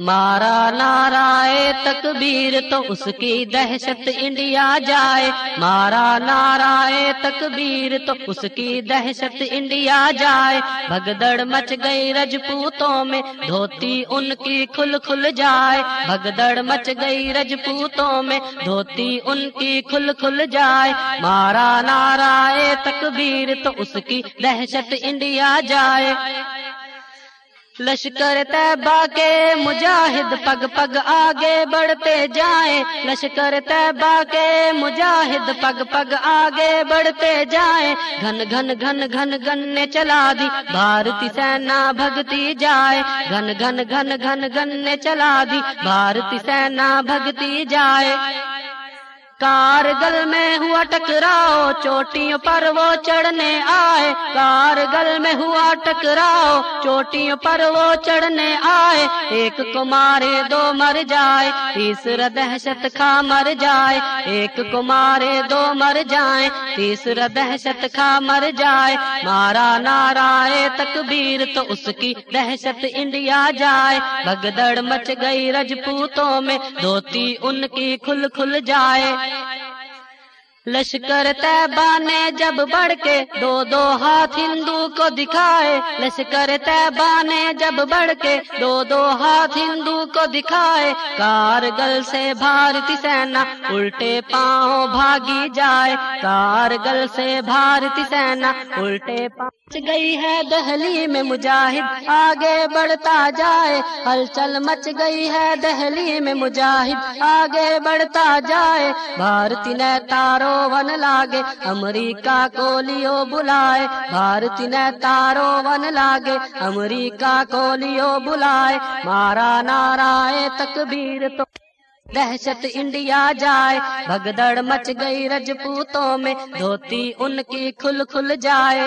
مارا نارائے تکبیر تو اس کی دہشت انڈیا جائے۔ مارا نارائے تکبیر تو اس کی دہشت انڈیا جائے۔ بھگدڑ مچ گئی رجپوتوں میں، دھوتی ان کی کھل کھل جائے۔ بھگدڑ مچ گئی رجپوتوں میں، دھوتی ان کی کھل کھل جائے۔ مارا نارائے تکبیر تو اس کی دہشت انڈیا جائے۔ لشکر طیبہ کے مجاہد پگ پگ آگے بڑھتے جائیں۔ لشکر طیبہ کے مجاہد پگ پگ آگے بڑھتے جائیں۔ گھن گھن گھن گھن گن نے چلا دی، بھارتی سینا بھگتی جائے۔ گھن گھن گھن گھن گن نے چلا دی، بھارتی سینا بھگتی جائے۔ کارگل میں ہوا ٹکراؤ چوٹیوں پر وہ چڑھنے آئے کارگل میں ہوا ٹکراؤ چوٹیوں پر وہ چڑھنے آئے ایک کو مارے دو مر جائے تیسرا دہشت کھا مر جائے ایک کو مارے دو مر جائے تیسرا دہشت کھا مر جائے مارا نارائے تکبیر تو اس کی دہشت انڈیا جائے بگدڑ مچ گئی رجپوتوں میں دھوتی ان کی کھل کھل جائے لشکر طیبہ نے جب بڑھ کے دو دو ہاتھ ہندو کو دکھائے۔ لشکر طیبہ نے جب بڑھ کے دو دو ہاتھ ہندو کو دکھائے۔ کارگل سے بھارتی سینا الٹے پاؤں بھاگی جائے۔ کارگل سے بھارتی سینا الٹے پاؤں مچ گئی ہے دہلی میں مجاہد، آگے بڑھتا جائے۔ ہلچل مچ گئی ہے دہلی میں مجاہد، آگے بڑھتا جائے۔ بھارتی نے تارو ون لاگے، امریکہ کو لیو بلائے۔ بھارتی نے تارو ون لاگے، امریکہ کو لیو بلائے۔ مارا نارائے تکبیر تو دہشت انڈیا جائے۔ بھگدڑ مچ گئی رجپوتوں میں، دھوتی ان کی کھل کھل جائے۔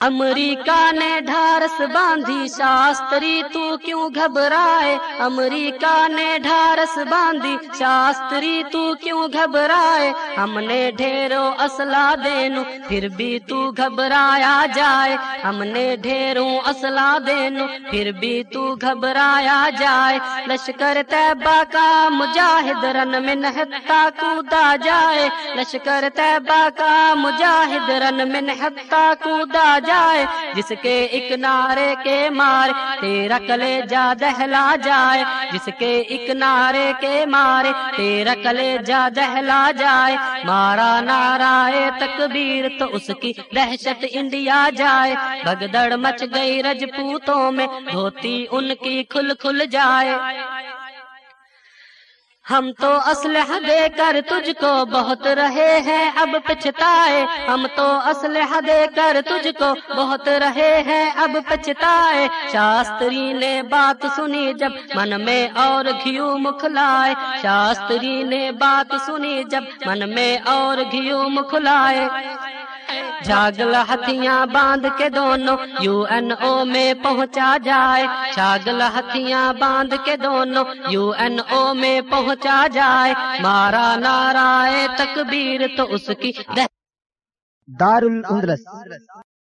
امریکہ نے ڈھارس باندھی شاستری، تو کیوں گھبرائے؟ امریکہ نے ڈھارس باندھی شاستری، تو کیوں گھبرائے؟ ہم نے ڈھیروں اسلحہ دینو پھر بھی تو گھبرایا جائے۔ ہم نے ڈھیروں اسلحہ دینو پھر بھی تو گھبرایا جائے۔ لشکر طیبہ کا مجاہد رن میں نہتا کودا جائے۔ لشکر طیبہ کا مجاہد رن میں نہتا کودا جائے۔ جائے، جس کے ایک نعرے کے مارے تیرا کلے جا دہلا جائے، جس کے ایک نعرے کے مارے تیرا کلے جا دہلا جائے۔ مارا نارائے تکبیر تو اس کی دہشت انڈیا جائے۔ بگدڑ مچ گئی رجپوتوں میں، دھوتی ان کی کھل کھل جائے۔ ہم تو اسلحہ دے کر تجھ کو بہت رہے ہیں، اب پچھتائے۔ ہم تو اسلحہ دے کر تجھ کو بہت رہے ہیں، اب پچھتائے۔ شاستری نے بات سنی جب من میں اور گھیو مکھلائے۔ شاستری نے بات سنی جب من میں اور گھیو مکھلائے۔ جاگل ہتھیاں باندھ کے دونوں یو این او میں پہنچا جائے جاگل ہتھیاں باندھ کے دونوں یو این او میں پہنچا جائے مارا نارائے تکبیر تو اس کی دار الاندلس